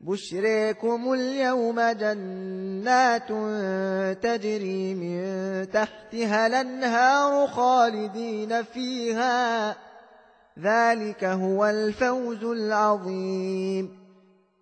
بشريكم اليوم جنات تجري من تحتها الأنهار خالدين فيها. ذلك هو الفوز العظيم.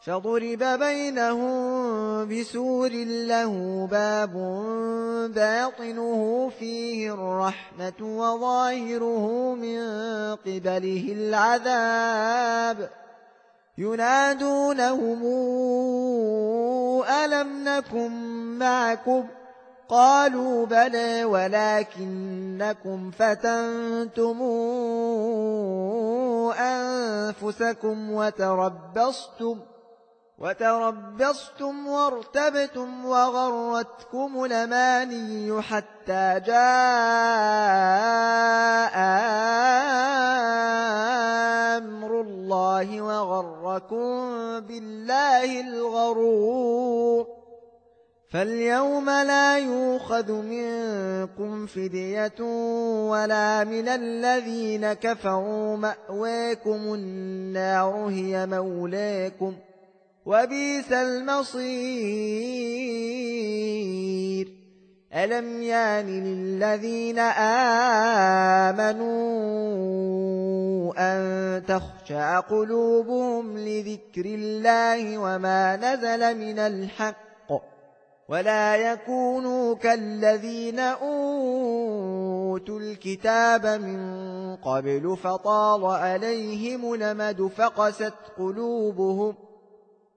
فضرب بينهم بسور له باب باطنه فيه الرحمة وظاهره من قبله العذاب. ينادونهم ألم نكن معكم؟ قالوا بلى ولكنكم فتنتم أنفسكم وتربصتم. وتربصتم وارتبتم وغرتكم الأماني حتى جاء أمر الله وغركم بالله الغرور. فاليوم لا يوخذ منكم فدية ولا من الذين كفروا مأواكم النار هي مولاكم. وبيس المصير. ألم يان للذين آمنوا أن تخشع قلوبهم لذكر الله وما نزل من الحق ولا يكونوا كالذين أوتوا الكتاب من قبل فطال عليهم لمد فقست قلوبهم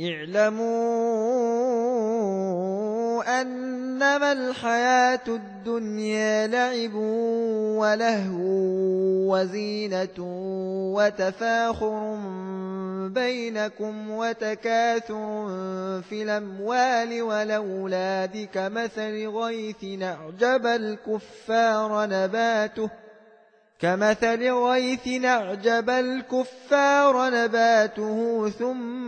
اعلموا أنما الحياة الدنيا لعب ولهو وزينة وتفاخر بينكم وتكاثر في الأموال والأولاد كمثل غيث أعجب الكفار نباته كمثل غيث أعجب الكفار نباته ثم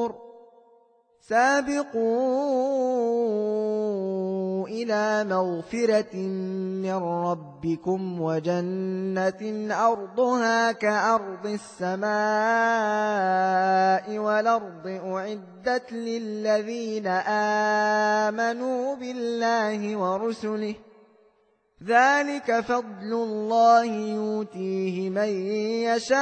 سابقوا إلى مغفرة من ربكم وجنة أرضها كأرض السماء والأرض أعدت للذين آمنوا بالله ورسله. ذلك فضل الله يؤتيه من يشاء.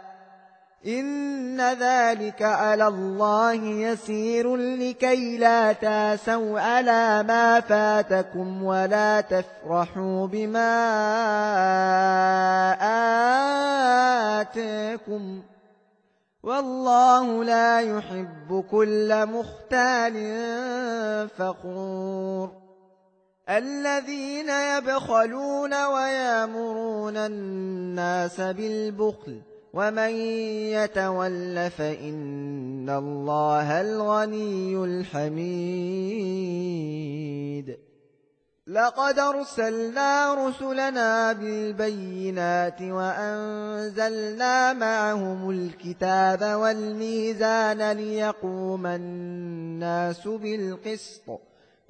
إن ذلك على الله يسير لكي لا تاسوا على ما فاتكم ولا تفرحوا بما آتاكم والله لا يحب كل مختال فخور الذين يبخلون ويامرون الناس بالبخل ومن يتول فإن الله الغني الحميد لقد أرسلنا رسلنا بالبينات وأنزلنا معهم الكتاب والميزان ليقوم الناس بالقسط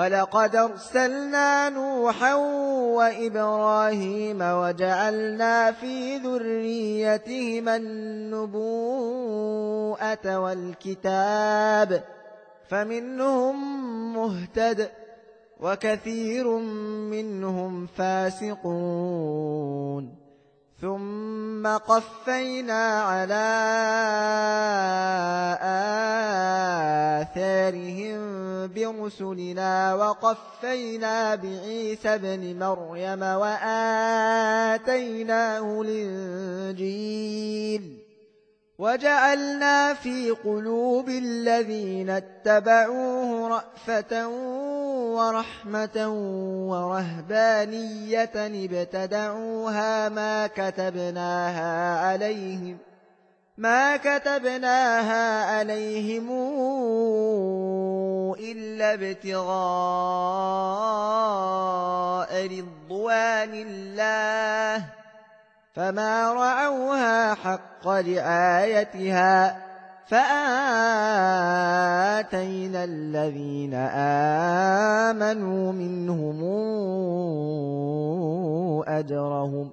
ولقد أرسلنا نوحا وإبراهيم وجعلنا في ذريتهما النبوءة والكتاب فمنهم مهتد وكثير منهم فاسقون ثم قفينا على آثارهم برسلنا وقفينا بعيسى بن مريم وآتيناه الإنجيل وجعلنا في قلوب الذين اتبعوه رأفة ورحمة ورهبانية ابتدعوها ما كتبناها عليهم ما كتبناها عليهم إلا ابتغاء رضوان الله فما رعوها حق رعايتها فآتينا الذين آمنوا منهم أجرهم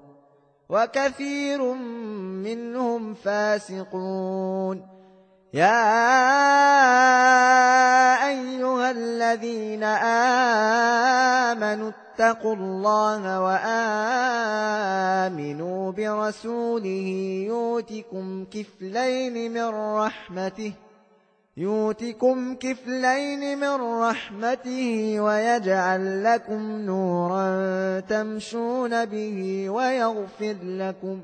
وكثير منهم فاسقون يا أيها الذين آمنوا اتقوا الله وآمنوا برسوله يوتكم كفلين من رحمته يوتكم كفلين من رحمته ويجعل لكم نورا تمشون به ويغفر لكم